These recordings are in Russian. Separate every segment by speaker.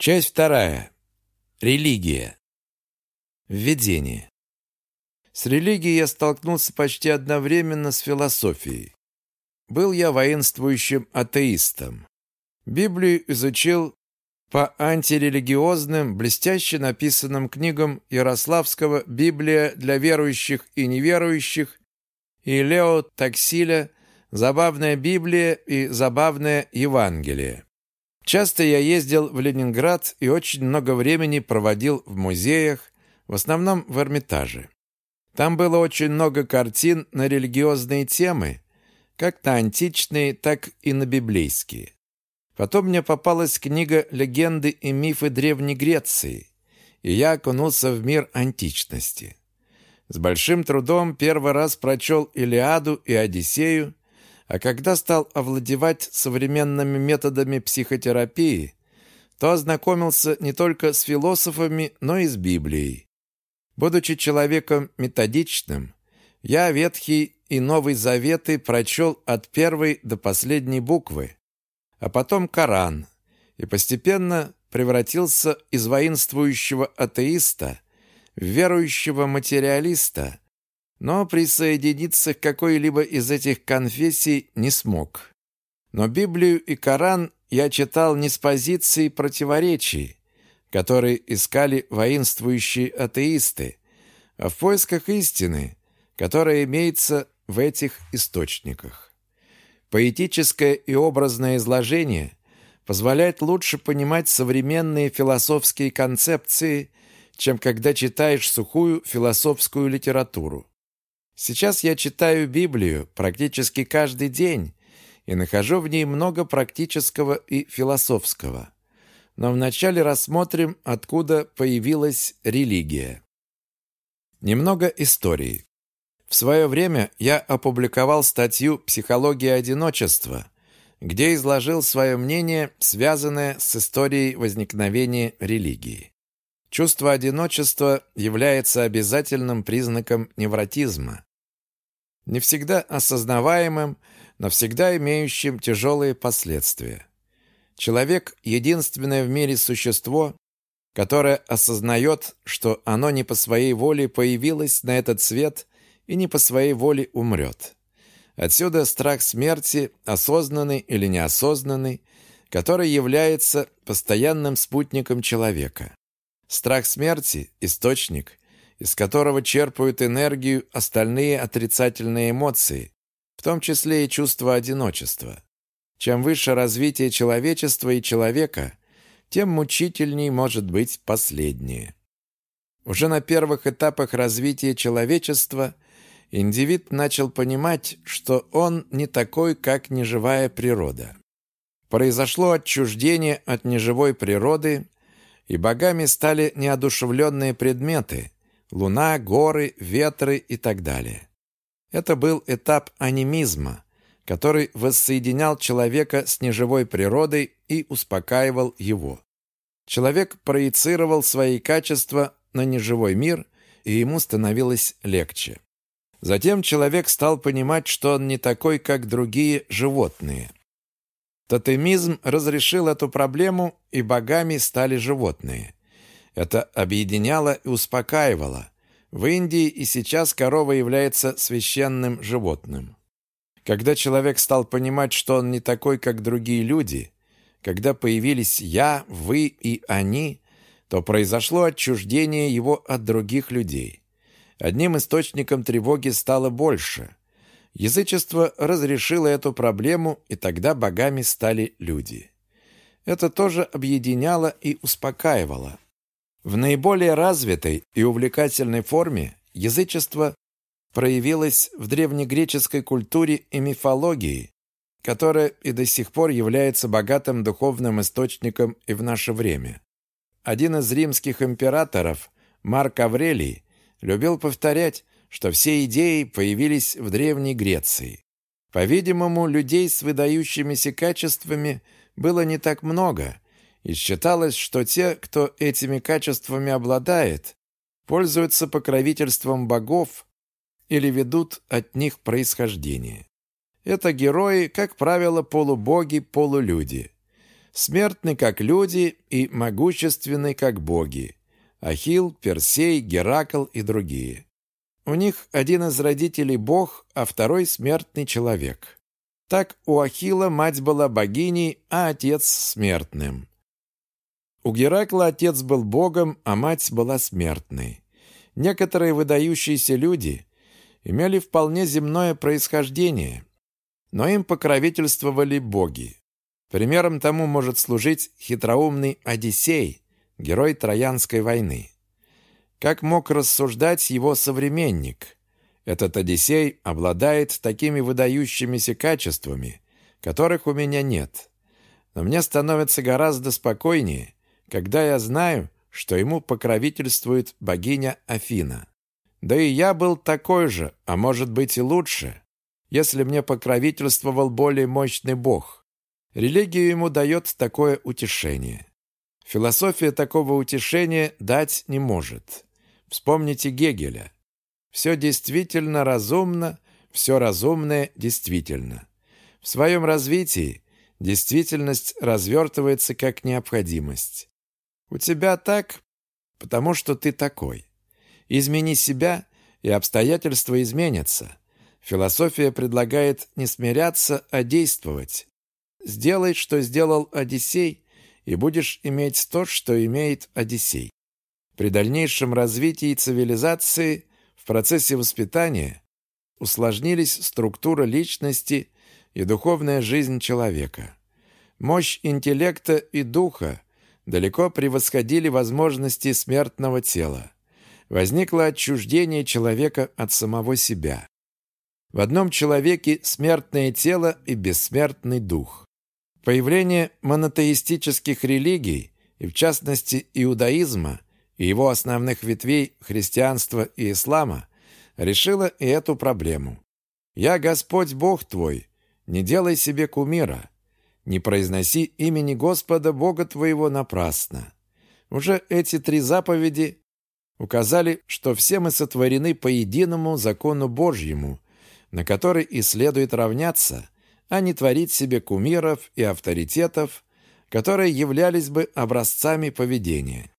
Speaker 1: Часть вторая. Религия. Введение. С религией я столкнулся почти одновременно с философией. Был я воинствующим атеистом. Библию изучил по антирелигиозным, блестяще написанным книгам Ярославского «Библия для верующих и неверующих» и Лео Таксиля «Забавная Библия» и «Забавное Евангелие». Часто я ездил в Ленинград и очень много времени проводил в музеях, в основном в Эрмитаже. Там было очень много картин на религиозные темы, как на античные, так и на библейские. Потом мне попалась книга «Легенды и мифы Древней Греции», и я окунулся в мир античности. С большим трудом первый раз прочел «Илиаду» и «Одиссею», а когда стал овладевать современными методами психотерапии, то ознакомился не только с философами, но и с Библией. Будучи человеком методичным, я Ветхий и Новый Заветы прочел от первой до последней буквы, а потом Коран, и постепенно превратился из воинствующего атеиста в верующего материалиста – но присоединиться к какой-либо из этих конфессий не смог. Но Библию и Коран я читал не с позиции противоречий, которые искали воинствующие атеисты, а в поисках истины, которая имеется в этих источниках. Поэтическое и образное изложение позволяет лучше понимать современные философские концепции, чем когда читаешь сухую философскую литературу. Сейчас я читаю Библию практически каждый день и нахожу в ней много практического и философского. Но вначале рассмотрим, откуда появилась религия. Немного истории. В свое время я опубликовал статью «Психология одиночества», где изложил свое мнение, связанное с историей возникновения религии. Чувство одиночества является обязательным признаком невротизма не всегда осознаваемым, но всегда имеющим тяжелые последствия. Человек – единственное в мире существо, которое осознает, что оно не по своей воле появилось на этот свет и не по своей воле умрет. Отсюда страх смерти, осознанный или неосознанный, который является постоянным спутником человека. Страх смерти – источник, из которого черпают энергию остальные отрицательные эмоции, в том числе и чувство одиночества. Чем выше развитие человечества и человека, тем мучительней может быть последнее. Уже на первых этапах развития человечества индивид начал понимать, что он не такой, как неживая природа. Произошло отчуждение от неживой природы, и богами стали неодушевленные предметы – луна, горы, ветры и так далее. Это был этап анимизма, который воссоединял человека с неживой природой и успокаивал его. Человек проецировал свои качества на неживой мир, и ему становилось легче. Затем человек стал понимать, что он не такой, как другие животные. Тотемизм разрешил эту проблему, и богами стали животные. Это объединяло и успокаивало. В Индии и сейчас корова является священным животным. Когда человек стал понимать, что он не такой, как другие люди, когда появились «я», «вы» и «они», то произошло отчуждение его от других людей. Одним источником тревоги стало больше. Язычество разрешило эту проблему, и тогда богами стали люди. Это тоже объединяло и успокаивало. В наиболее развитой и увлекательной форме язычество проявилось в древнегреческой культуре и мифологии, которая и до сих пор является богатым духовным источником и в наше время. Один из римских императоров, Марк Аврелий, любил повторять, что все идеи появились в Древней Греции. По-видимому, людей с выдающимися качествами было не так много – и считалось, что те, кто этими качествами обладает, пользуются покровительством богов или ведут от них происхождение. Это герои, как правило, полубоги, полулюди. Смертны, как люди, и могущественны, как боги. Ахилл, Персей, Геракл и другие. У них один из родителей бог, а второй смертный человек. Так у Ахилла мать была богиней, а отец смертным. У Геракла отец был богом, а мать была смертной. Некоторые выдающиеся люди имели вполне земное происхождение, но им покровительствовали боги. Примером тому может служить хитроумный Одиссей, герой Троянской войны. Как мог рассуждать его современник? Этот Одиссей обладает такими выдающимися качествами, которых у меня нет. Но мне становится гораздо спокойнее, когда я знаю, что ему покровительствует богиня Афина. Да и я был такой же, а может быть и лучше, если мне покровительствовал более мощный бог. Религия ему дает такое утешение. Философия такого утешения дать не может. Вспомните Гегеля. Все действительно разумно, все разумное действительно. В своем развитии действительность развертывается как необходимость. У тебя так, потому что ты такой. Измени себя, и обстоятельства изменятся. Философия предлагает не смиряться, а действовать. Сделай, что сделал Одиссей, и будешь иметь то, что имеет Одиссей. При дальнейшем развитии цивилизации в процессе воспитания усложнились структура личности и духовная жизнь человека. Мощь интеллекта и духа далеко превосходили возможности смертного тела. Возникло отчуждение человека от самого себя. В одном человеке смертное тело и бессмертный дух. Появление монотеистических религий, и в частности иудаизма, и его основных ветвей христианства и ислама, решило и эту проблему. «Я Господь Бог твой, не делай себе кумира, не произноси имени Господа Бога твоего напрасно». Уже эти три заповеди указали, что все мы сотворены по единому закону Божьему, на который и следует равняться – а не творить себе кумиров и авторитетов, которые являлись бы образцами поведения.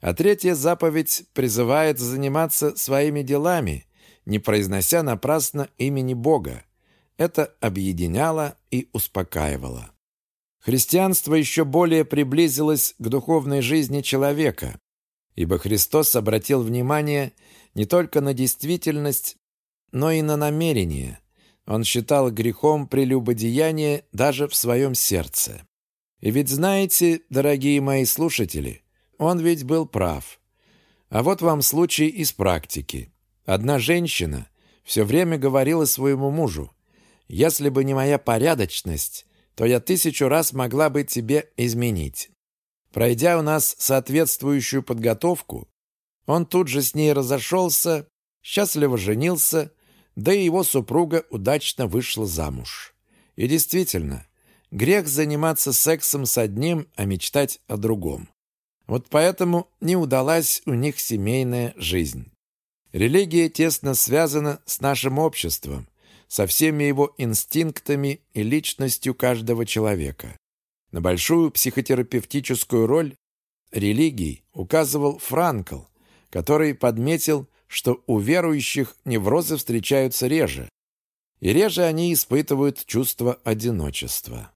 Speaker 1: А третья заповедь призывает заниматься своими делами, не произнося напрасно имени Бога. Это объединяло и успокаивало. Христианство еще более приблизилось к духовной жизни человека, ибо Христос обратил внимание не только на действительность, но и на намерение – он считал грехом прелюбодеяние даже в своем сердце. И ведь знаете, дорогие мои слушатели, он ведь был прав. А вот вам случай из практики. Одна женщина все время говорила своему мужу, «Если бы не моя порядочность, то я тысячу раз могла бы тебе изменить». Пройдя у нас соответствующую подготовку, он тут же с ней разошелся, счастливо женился да и его супруга удачно вышла замуж. И действительно, грех заниматься сексом с одним, а мечтать о другом. Вот поэтому не удалась у них семейная жизнь. Религия тесно связана с нашим обществом, со всеми его инстинктами и личностью каждого человека. На большую психотерапевтическую роль религии указывал Франкл, который подметил, что у верующих неврозы встречаются реже, и реже они испытывают чувство одиночества.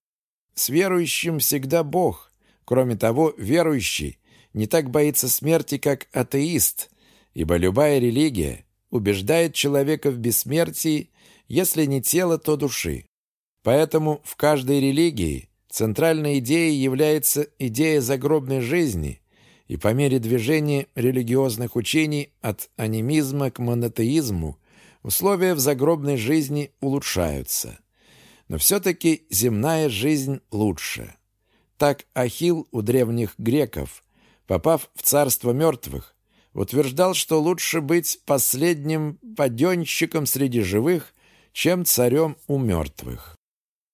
Speaker 1: С верующим всегда Бог. Кроме того, верующий не так боится смерти, как атеист, ибо любая религия убеждает человека в бессмертии, если не тело, то души. Поэтому в каждой религии центральной идеей является идея загробной жизни, и по мере движения религиозных учений от анимизма к монотеизму условия в загробной жизни улучшаются. Но все-таки земная жизнь лучше. Так Ахилл у древних греков, попав в царство мертвых, утверждал, что лучше быть последним паденщиком среди живых, чем царем у мертвых.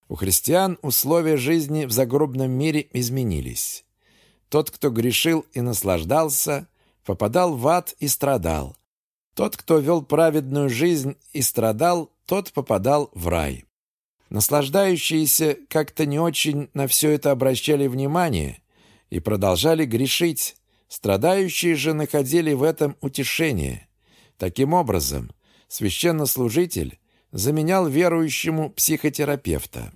Speaker 1: У христиан условия жизни в загробном мире изменились. Тот, кто грешил и наслаждался, попадал в ад и страдал. Тот, кто вел праведную жизнь и страдал, тот попадал в рай. Наслаждающиеся как-то не очень на все это обращали внимание и продолжали грешить, страдающие же находили в этом утешение. Таким образом, священнослужитель заменял верующему психотерапевта.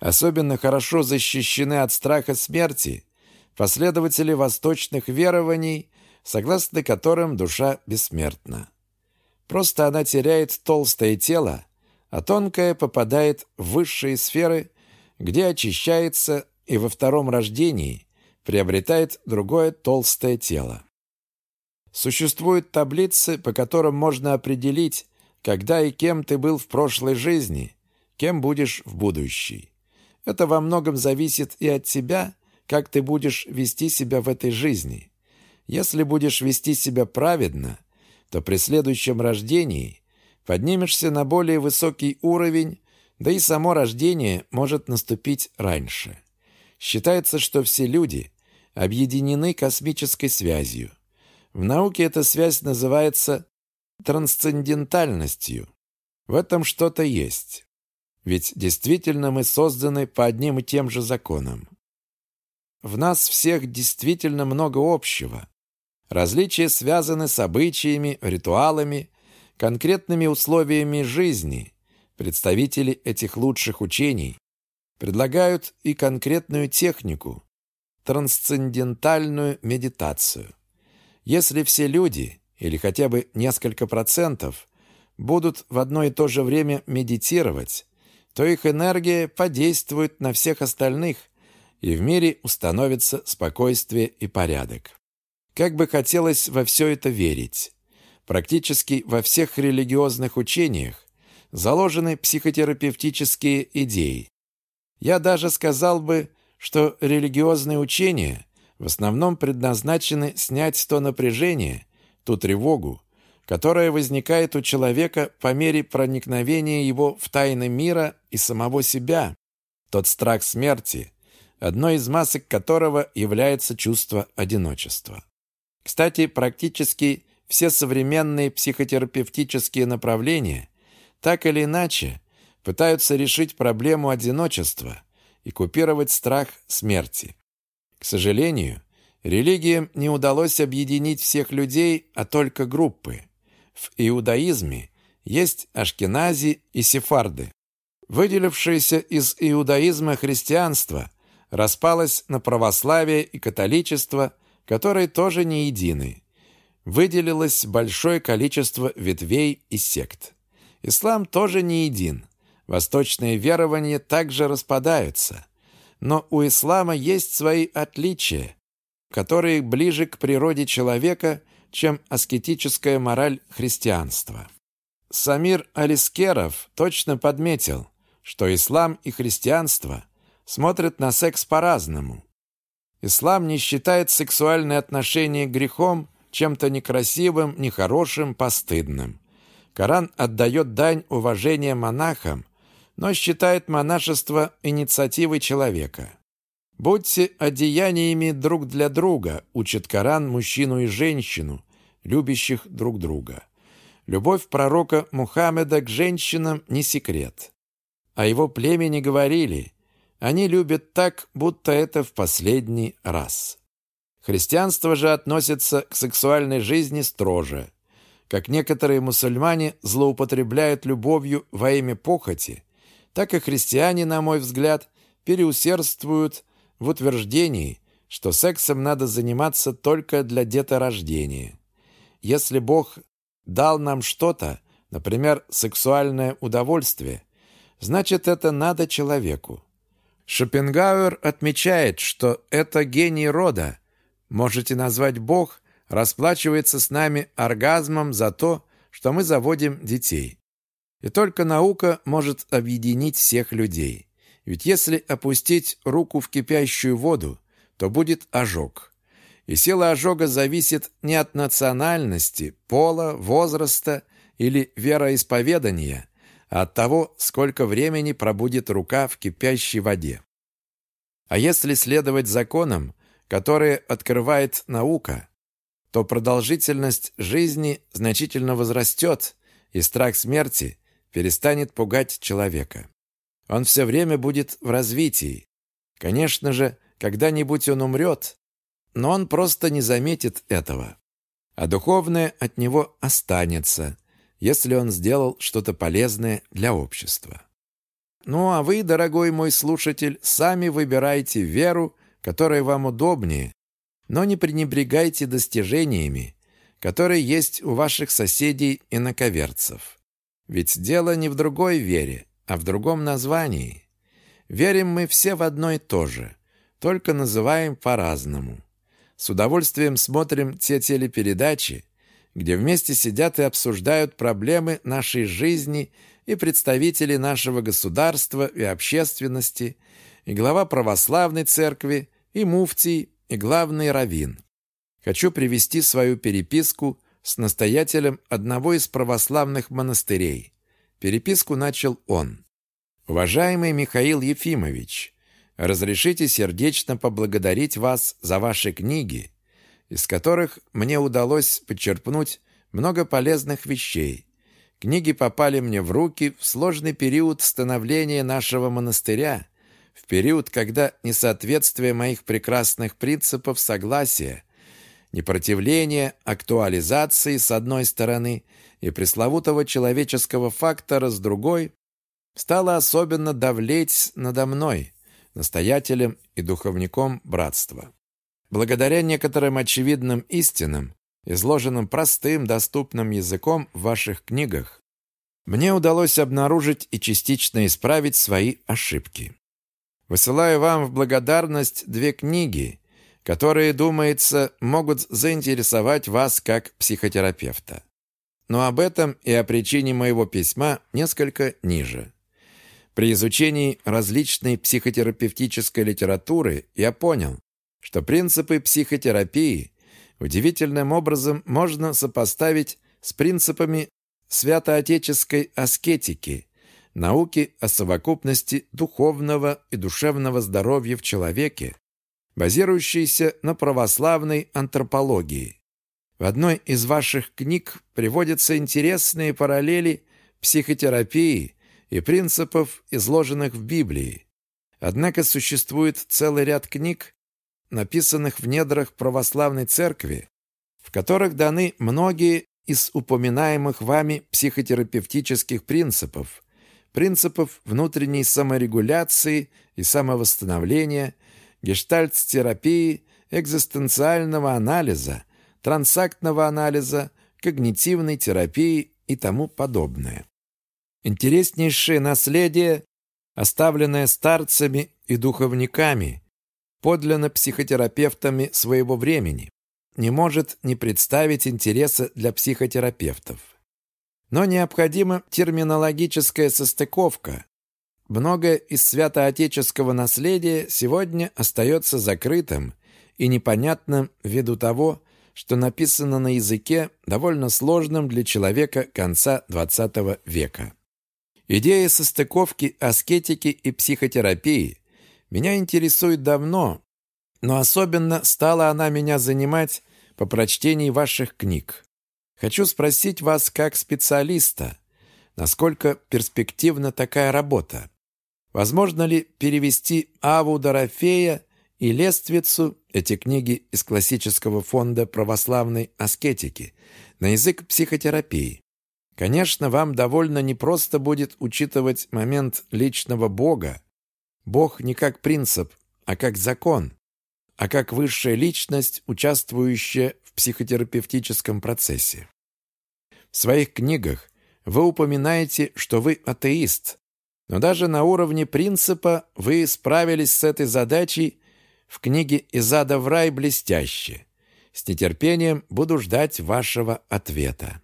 Speaker 1: Особенно хорошо защищены от страха смерти последователи восточных верований, согласно которым душа бессмертна. Просто она теряет толстое тело, а тонкое попадает в высшие сферы, где очищается и во втором рождении приобретает другое толстое тело. Существуют таблицы, по которым можно определить, когда и кем ты был в прошлой жизни, кем будешь в будущей. Это во многом зависит и от тебя, как ты будешь вести себя в этой жизни. Если будешь вести себя праведно, то при следующем рождении поднимешься на более высокий уровень, да и само рождение может наступить раньше. Считается, что все люди объединены космической связью. В науке эта связь называется трансцендентальностью. В этом что-то есть. Ведь действительно мы созданы по одним и тем же законам. В нас всех действительно много общего. Различия связаны с обычаями, ритуалами, конкретными условиями жизни. Представители этих лучших учений предлагают и конкретную технику, трансцендентальную медитацию. Если все люди, или хотя бы несколько процентов, будут в одно и то же время медитировать, то их энергия подействует на всех остальных, и в мире установится спокойствие и порядок. Как бы хотелось во все это верить. Практически во всех религиозных учениях заложены психотерапевтические идеи. Я даже сказал бы, что религиозные учения в основном предназначены снять то напряжение, ту тревогу, которая возникает у человека по мере проникновения его в тайны мира и самого себя, тот страх смерти, одной из масок которого является чувство одиночества. Кстати, практически все современные психотерапевтические направления так или иначе пытаются решить проблему одиночества и купировать страх смерти. К сожалению, религиям не удалось объединить всех людей, а только группы. В иудаизме есть ашкенази и сефарды. Выделившееся из иудаизма христианство распалось на православие и католичество, которые тоже не едины. Выделилось большое количество ветвей и сект. Ислам тоже не един. Восточные верования также распадаются. Но у ислама есть свои отличия, которые ближе к природе человека, чем аскетическая мораль христианства. Самир Алискеров точно подметил, что ислам и христианство смотрят на секс по-разному. Ислам не считает сексуальные отношения грехом, чем-то некрасивым, нехорошим, постыдным. Коран отдает дань уважения монахам, но считает монашество инициативой человека. «Будьте одеяниями друг для друга», учит Коран мужчину и женщину, любящих друг друга. Любовь пророка Мухаммеда к женщинам не секрет. О его племени говорили, они любят так, будто это в последний раз. Христианство же относится к сексуальной жизни строже. Как некоторые мусульмане злоупотребляют любовью во имя похоти, так и христиане, на мой взгляд, переусердствуют в утверждении, что сексом надо заниматься только для деторождения. Если Бог дал нам что-то, например, сексуальное удовольствие, значит, это надо человеку. Шопенгауэр отмечает, что это гений рода. Можете назвать Бог, расплачивается с нами оргазмом за то, что мы заводим детей. И только наука может объединить всех людей. Ведь если опустить руку в кипящую воду, то будет ожог. И сила ожога зависит не от национальности, пола, возраста или вероисповедания, а от того, сколько времени пробудет рука в кипящей воде. А если следовать законам, которые открывает наука, то продолжительность жизни значительно возрастет, и страх смерти перестанет пугать человека. Он все время будет в развитии. Конечно же, когда-нибудь он умрет, но он просто не заметит этого. А духовное от него останется, если он сделал что-то полезное для общества. Ну а вы, дорогой мой слушатель, сами выбирайте веру, которая вам удобнее, но не пренебрегайте достижениями, которые есть у ваших соседей и наковерцев. Ведь дело не в другой вере, а в другом названии. Верим мы все в одно и то же, только называем по-разному. С удовольствием смотрим те телепередачи, где вместе сидят и обсуждают проблемы нашей жизни и представители нашего государства и общественности, и глава православной церкви, и муфтий, и главный раввин. Хочу привести свою переписку с настоятелем одного из православных монастырей. Переписку начал он. «Уважаемый Михаил Ефимович, разрешите сердечно поблагодарить вас за ваши книги, из которых мне удалось подчерпнуть много полезных вещей. Книги попали мне в руки в сложный период становления нашего монастыря, в период, когда несоответствие моих прекрасных принципов согласия, непротивления, актуализации с одной стороны и пресловутого человеческого фактора с другой, стало особенно давлеть надо мной, настоятелем и духовником братства. Благодаря некоторым очевидным истинам, изложенным простым, доступным языком в ваших книгах, мне удалось обнаружить и частично исправить свои ошибки. Высылаю вам в благодарность две книги, которые, думается, могут заинтересовать вас как психотерапевта. Но об этом и о причине моего письма несколько ниже. При изучении различной психотерапевтической литературы я понял, что принципы психотерапии удивительным образом можно сопоставить с принципами святоотеческой аскетики, науки о совокупности духовного и душевного здоровья в человеке, базирующейся на православной антропологии. В одной из ваших книг приводятся интересные параллели психотерапии и принципов, изложенных в Библии. Однако существует целый ряд книг, написанных в недрах православной церкви, в которых даны многие из упоминаемых вами психотерапевтических принципов, принципов внутренней саморегуляции и самовосстановления, гештальт-терапии, экзистенциального анализа, трансактного анализа, когнитивной терапии и тому подобное. Интереснейшее наследие, оставленное старцами и духовниками, подлинно психотерапевтами своего времени, не может не представить интереса для психотерапевтов. Но необходима терминологическая состыковка. Многое из святоотеческого наследия сегодня остается закрытым и непонятным ввиду того, что написано на языке, довольно сложном для человека конца XX века. Идея состыковки аскетики и психотерапии меня интересует давно, но особенно стала она меня занимать по прочтении ваших книг. Хочу спросить вас как специалиста, насколько перспективна такая работа? Возможно ли перевести Аву Дорофея и Лествицу, эти книги из классического фонда православной аскетики, на язык психотерапии? Конечно, вам довольно непросто будет учитывать момент личного Бога. Бог не как принцип, а как закон, а как высшая личность, участвующая в психотерапевтическом процессе. В своих книгах вы упоминаете, что вы атеист, но даже на уровне принципа вы справились с этой задачей в книге «Из ада в рай» блестяще. С нетерпением буду ждать вашего ответа.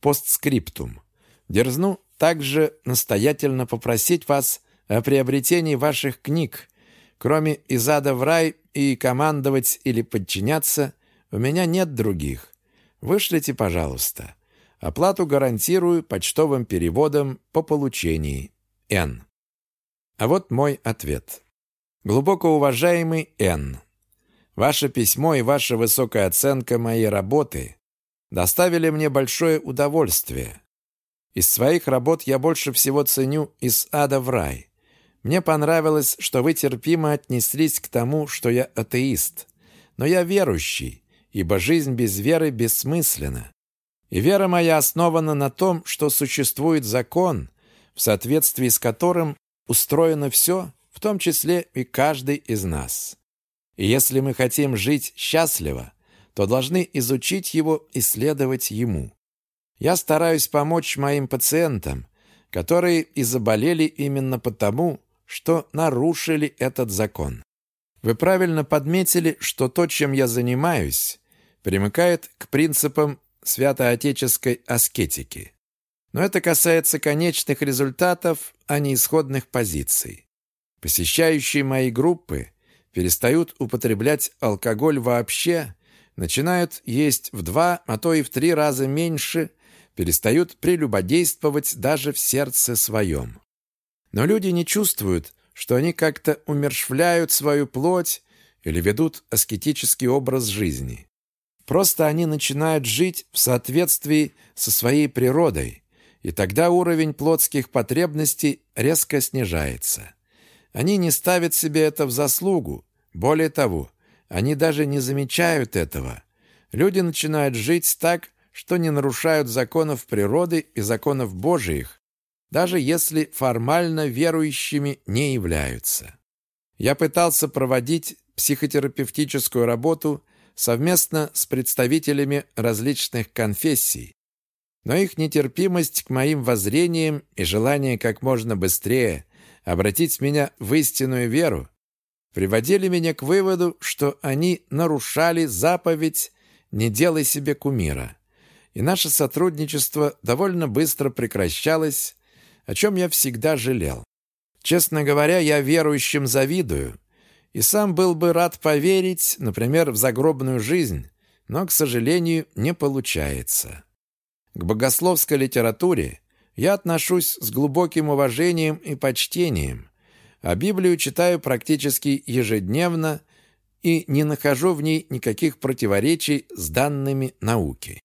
Speaker 1: Постскриптум. Дерзну также настоятельно попросить вас о приобретении ваших книг. Кроме «Из ада в рай» и «Командовать или подчиняться» у меня нет других. Вышлите, пожалуйста. Оплату гарантирую почтовым переводом по получении. Н. А вот мой ответ. Глубоко уважаемый Н. Ваше письмо и ваша высокая оценка моей работы доставили мне большое удовольствие. Из своих работ я больше всего ценю «Из ада в рай». Мне понравилось, что вы терпимо отнеслись к тому, что я атеист. Но я верующий, ибо жизнь без веры бессмысленна. И вера моя основана на том, что существует закон, в соответствии с которым устроено все, в том числе и каждый из нас. И если мы хотим жить счастливо, то должны изучить его и следовать ему. Я стараюсь помочь моим пациентам, которые и заболели именно потому, что нарушили этот закон. Вы правильно подметили, что то, чем я занимаюсь, примыкает к принципам святоотеческой аскетики. Но это касается конечных результатов, а не исходных позиций. Посещающие мои группы перестают употреблять алкоголь вообще, начинают есть в два, а то и в три раза меньше, перестают прелюбодействовать даже в сердце своем. Но люди не чувствуют, что они как-то умершвляют свою плоть или ведут аскетический образ жизни. Просто они начинают жить в соответствии со своей природой, и тогда уровень плотских потребностей резко снижается. Они не ставят себе это в заслугу. Более того, они даже не замечают этого. Люди начинают жить так, что не нарушают законов природы и законов Божиих, даже если формально верующими не являются. Я пытался проводить психотерапевтическую работу совместно с представителями различных конфессий, но их нетерпимость к моим воззрениям и желание как можно быстрее обратить меня в истинную веру приводили меня к выводу, что они нарушали заповедь «не делай себе кумира». И наше сотрудничество довольно быстро прекращалось, о чем я всегда жалел. Честно говоря, я верующим завидую, и сам был бы рад поверить, например, в загробную жизнь, но, к сожалению, не получается. К богословской литературе я отношусь с глубоким уважением и почтением, а Библию читаю практически ежедневно и не нахожу в ней никаких противоречий с данными науки.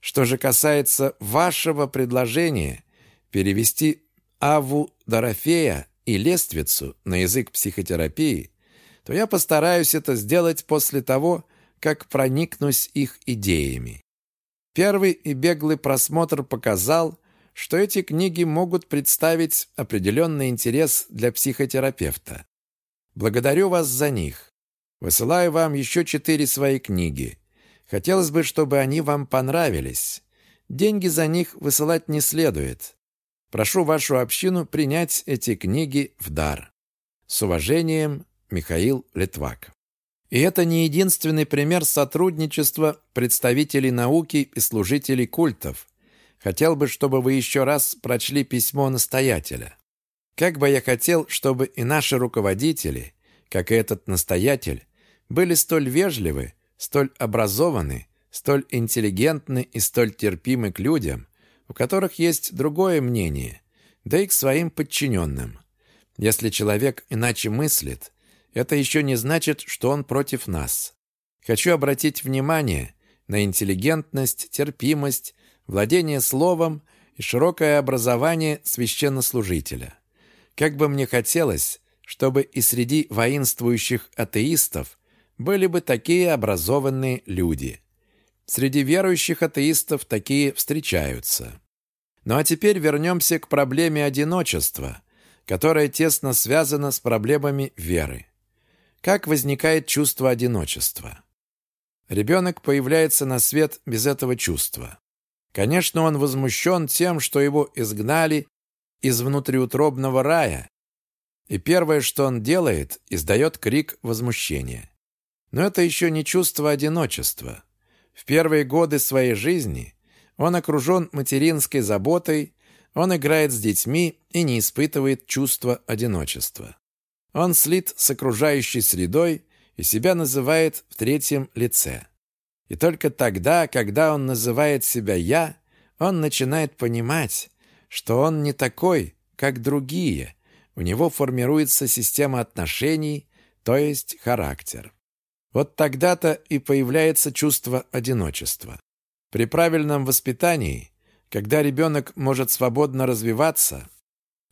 Speaker 1: Что же касается вашего предложения перевести Аву Дорофея и Лествицу на язык психотерапии, то я постараюсь это сделать после того, как проникнусь их идеями. Первый и беглый просмотр показал, что эти книги могут представить определенный интерес для психотерапевта. Благодарю вас за них. Высылаю вам еще четыре свои книги. Хотелось бы, чтобы они вам понравились. Деньги за них высылать не следует. Прошу вашу общину принять эти книги в дар. С уважением, Михаил Литвак. И это не единственный пример сотрудничества представителей науки и служителей культов. Хотел бы, чтобы вы еще раз прочли письмо настоятеля. Как бы я хотел, чтобы и наши руководители, как и этот настоятель, были столь вежливы, столь образованы, столь интеллигентны и столь терпимы к людям, у которых есть другое мнение, да и к своим подчиненным. Если человек иначе мыслит, это еще не значит, что он против нас. Хочу обратить внимание на интеллигентность, терпимость, владение словом и широкое образование священнослужителя. Как бы мне хотелось, чтобы и среди воинствующих атеистов были бы такие образованные люди. Среди верующих атеистов такие встречаются. Ну а теперь вернемся к проблеме одиночества, которая тесно связана с проблемами веры. Как возникает чувство одиночества? Ребенок появляется на свет без этого чувства. Конечно, он возмущен тем, что его изгнали из внутриутробного рая, и первое, что он делает, издает крик возмущения. Но это еще не чувство одиночества. В первые годы своей жизни он окружен материнской заботой, он играет с детьми и не испытывает чувства одиночества. Он слит с окружающей средой и себя называет в третьем лице. И только тогда, когда он называет себя «я», он начинает понимать, что он не такой, как другие. У него формируется система отношений, то есть характер. Вот тогда-то и появляется чувство одиночества. При правильном воспитании, когда ребенок может свободно развиваться,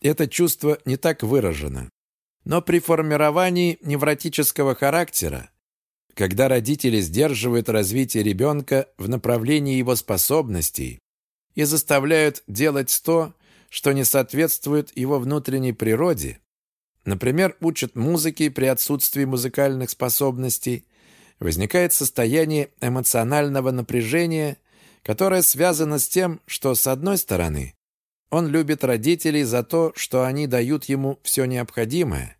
Speaker 1: это чувство не так выражено. Но при формировании невротического характера, когда родители сдерживают развитие ребенка в направлении его способностей и заставляют делать то, что не соответствует его внутренней природе, например, учат музыке при отсутствии музыкальных способностей, возникает состояние эмоционального напряжения, которое связано с тем, что, с одной стороны, он любит родителей за то, что они дают ему все необходимое,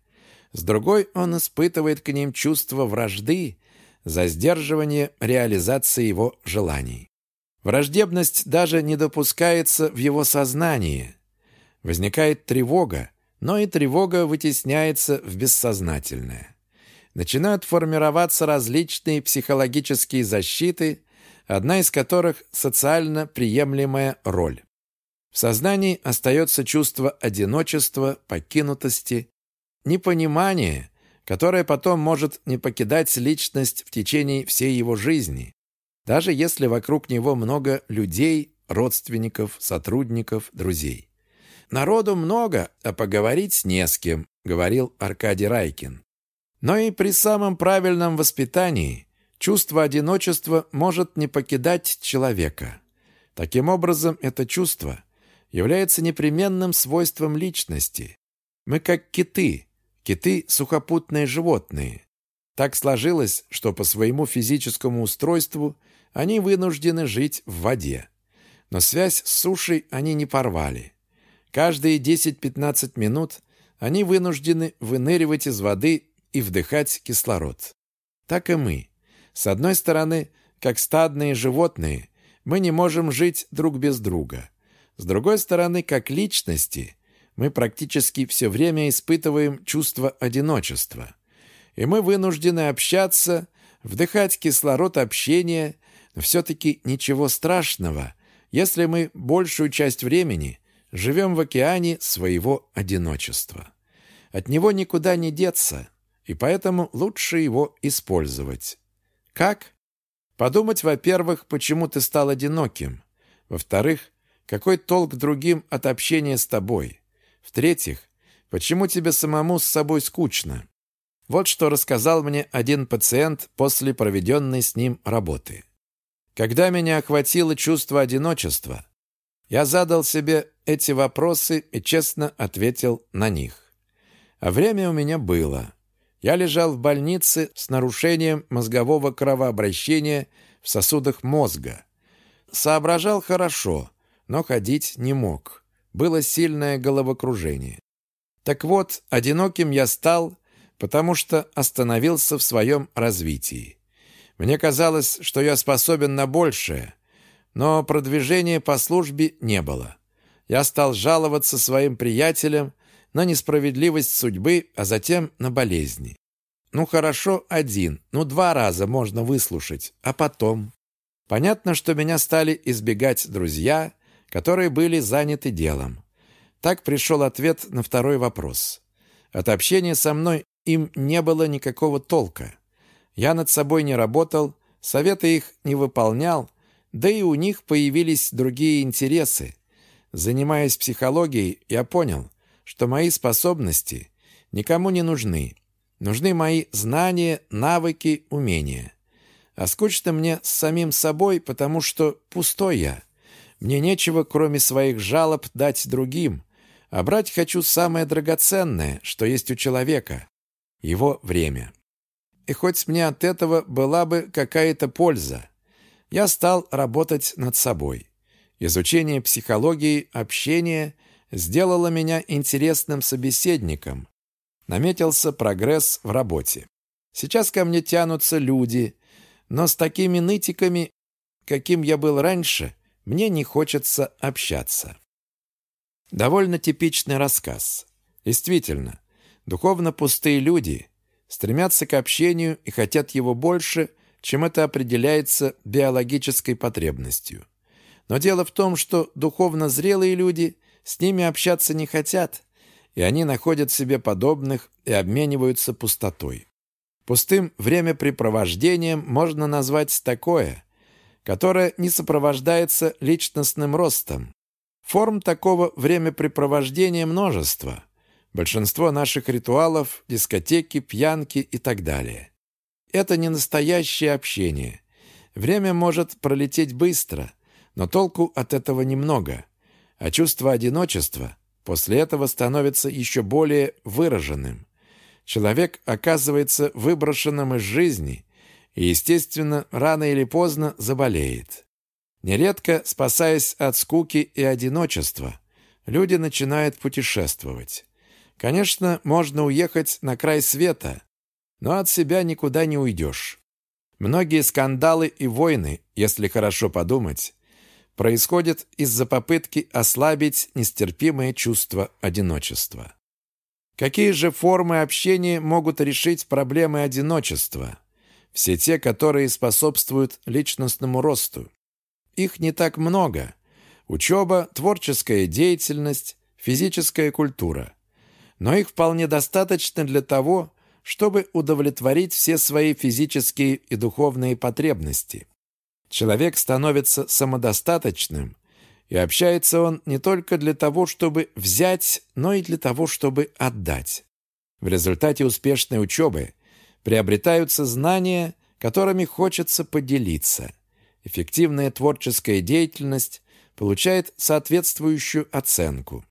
Speaker 1: с другой он испытывает к ним чувство вражды за сдерживание реализации его желаний. Враждебность даже не допускается в его сознании. Возникает тревога, но и тревога вытесняется в бессознательное начинают формироваться различные психологические защиты, одна из которых – социально приемлемая роль. В сознании остается чувство одиночества, покинутости, непонимания, которое потом может не покидать личность в течение всей его жизни, даже если вокруг него много людей, родственников, сотрудников, друзей. «Народу много, а поговорить не с кем», — говорил Аркадий Райкин. Но и при самом правильном воспитании чувство одиночества может не покидать человека. Таким образом, это чувство является непременным свойством личности. Мы как киты. Киты – сухопутные животные. Так сложилось, что по своему физическому устройству они вынуждены жить в воде. Но связь с сушей они не порвали. Каждые 10-15 минут они вынуждены выныривать из воды и вдыхать кислород. Так и мы. С одной стороны, как стадные животные, мы не можем жить друг без друга. С другой стороны, как личности, мы практически все время испытываем чувство одиночества. И мы вынуждены общаться, вдыхать кислород общения, но все-таки ничего страшного, если мы большую часть времени живем в океане своего одиночества. От него никуда не деться и поэтому лучше его использовать. Как? Подумать, во-первых, почему ты стал одиноким. Во-вторых, какой толк другим от общения с тобой. В-третьих, почему тебе самому с собой скучно. Вот что рассказал мне один пациент после проведенной с ним работы. Когда меня охватило чувство одиночества, я задал себе эти вопросы и честно ответил на них. А время у меня было. Я лежал в больнице с нарушением мозгового кровообращения в сосудах мозга. Соображал хорошо, но ходить не мог. Было сильное головокружение. Так вот, одиноким я стал, потому что остановился в своем развитии. Мне казалось, что я способен на большее, но продвижения по службе не было. Я стал жаловаться своим приятелям, на несправедливость судьбы, а затем на болезни. Ну хорошо, один, ну два раза можно выслушать, а потом... Понятно, что меня стали избегать друзья, которые были заняты делом. Так пришел ответ на второй вопрос. От общения со мной им не было никакого толка. Я над собой не работал, советы их не выполнял, да и у них появились другие интересы. Занимаясь психологией, я понял, что мои способности никому не нужны. Нужны мои знания, навыки, умения. А скучно мне с самим собой, потому что пустой я. Мне нечего, кроме своих жалоб, дать другим, а брать хочу самое драгоценное, что есть у человека — его время. И хоть мне от этого была бы какая-то польза, я стал работать над собой. Изучение психологии общения сделало меня интересным собеседником. Наметился прогресс в работе. Сейчас ко мне тянутся люди, но с такими нытиками, каким я был раньше, мне не хочется общаться. Довольно типичный рассказ. Действительно, духовно пустые люди стремятся к общению и хотят его больше, чем это определяется биологической потребностью. Но дело в том, что духовно зрелые люди с ними общаться не хотят, и они находят себе подобных и обмениваются пустотой. Пустым времяпрепровождением можно назвать такое, которое не сопровождается личностным ростом. Форм такого времяпрепровождения множество. Большинство наших ритуалов – дискотеки, пьянки и так далее. Это не настоящее общение. Время может пролететь быстро, но толку от этого немного. А чувство одиночества после этого становится еще более выраженным. Человек оказывается выброшенным из жизни и, естественно, рано или поздно заболеет. Нередко, спасаясь от скуки и одиночества, люди начинают путешествовать. Конечно, можно уехать на край света, но от себя никуда не уйдешь. Многие скандалы и войны, если хорошо подумать, происходят из-за попытки ослабить нестерпимое чувство одиночества. Какие же формы общения могут решить проблемы одиночества? Все те, которые способствуют личностному росту. Их не так много. Учеба, творческая деятельность, физическая культура. Но их вполне достаточно для того, чтобы удовлетворить все свои физические и духовные потребности. Человек становится самодостаточным, и общается он не только для того, чтобы взять, но и для того, чтобы отдать. В результате успешной учебы приобретаются знания, которыми хочется поделиться. Эффективная творческая деятельность получает соответствующую оценку.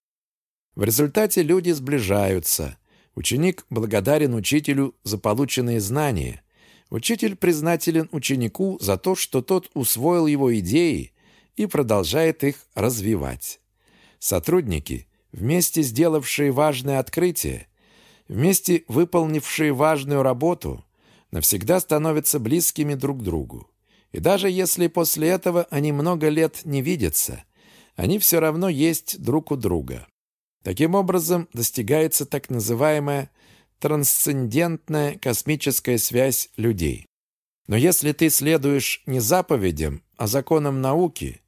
Speaker 1: В результате люди сближаются. Ученик благодарен учителю за полученные знания. Учитель признателен ученику за то, что тот усвоил его идеи и продолжает их развивать. Сотрудники, вместе сделавшие важное открытие, вместе выполнившие важную работу, навсегда становятся близкими друг другу. И даже если после этого они много лет не видятся, они все равно есть друг у друга. Таким образом, достигается так называемая трансцендентная космическая связь людей. Но если ты следуешь не заповедям, а законам науки,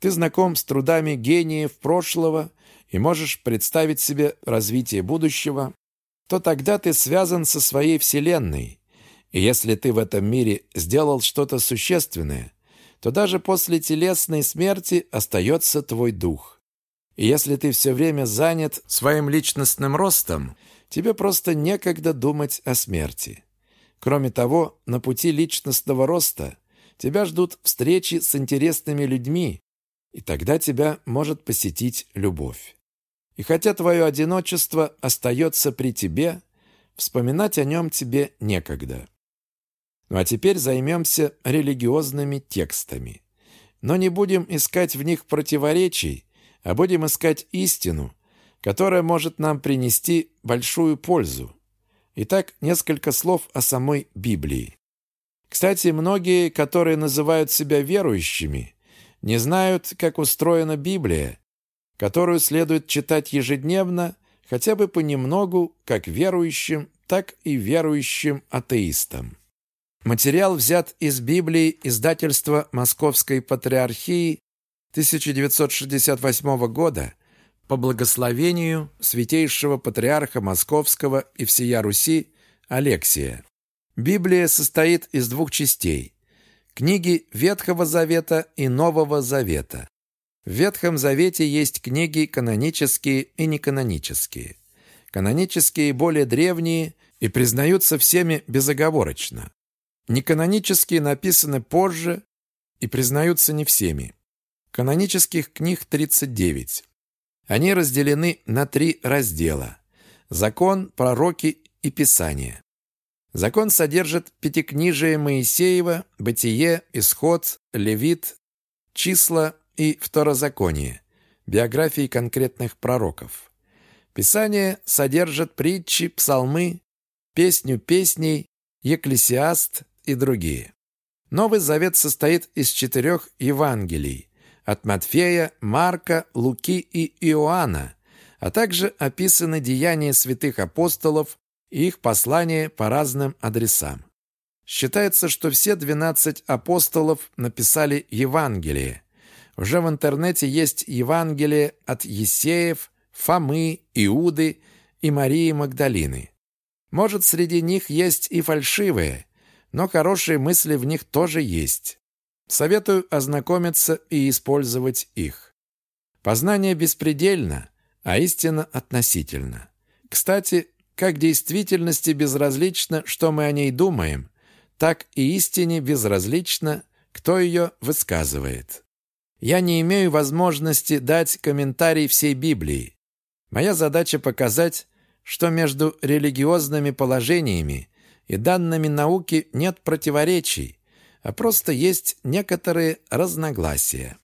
Speaker 1: ты знаком с трудами гениев прошлого и можешь представить себе развитие будущего, то тогда ты связан со своей Вселенной. И если ты в этом мире сделал что-то существенное, то даже после телесной смерти остается твой дух. И если ты все время занят своим личностным ростом, тебе просто некогда думать о смерти. Кроме того, на пути личностного роста тебя ждут встречи с интересными людьми, и тогда тебя может посетить любовь. И хотя твое одиночество остается при тебе, вспоминать о нем тебе некогда. Ну а теперь займемся религиозными текстами. Но не будем искать в них противоречий, а будем искать истину, которая может нам принести большую пользу. Итак, несколько слов о самой Библии. Кстати, многие, которые называют себя верующими, не знают, как устроена Библия, которую следует читать ежедневно, хотя бы понемногу, как верующим, так и верующим атеистам. Материал взят из Библии издательства Московской Патриархии 1968 года по благословению святейшего патриарха Московского и всея Руси Алексия. Библия состоит из двух частей – книги Ветхого Завета и Нового Завета. В Ветхом Завете есть книги канонические и неканонические. Канонические более древние и признаются всеми безоговорочно. Неканонические написаны позже и признаются не всеми. Канонических книг 39. Они разделены на три раздела – закон, пророки и писание. Закон содержит пятикнижие Моисеева, Бытие, Исход, Левит, Числа и Второзаконие, биографии конкретных пророков. Писание содержит притчи, псалмы, песню песней, Екклесиаст и другие. Новый Завет состоит из четырех Евангелий от Матфея, Марка, Луки и Иоанна, а также описаны деяния святых апостолов и их послания по разным адресам. Считается, что все 12 апостолов написали Евангелие. Уже в интернете есть Евангелие от Есеев, Фомы, Иуды и Марии Магдалины. Может, среди них есть и фальшивые, но хорошие мысли в них тоже есть. Советую ознакомиться и использовать их. Познание беспредельно, а истина относительно. Кстати, как действительности безразлично, что мы о ней думаем, так и истине безразлично, кто ее высказывает. Я не имею возможности дать комментарий всей Библии. Моя задача показать, что между религиозными положениями и данными науки нет противоречий, а просто есть некоторые разногласия.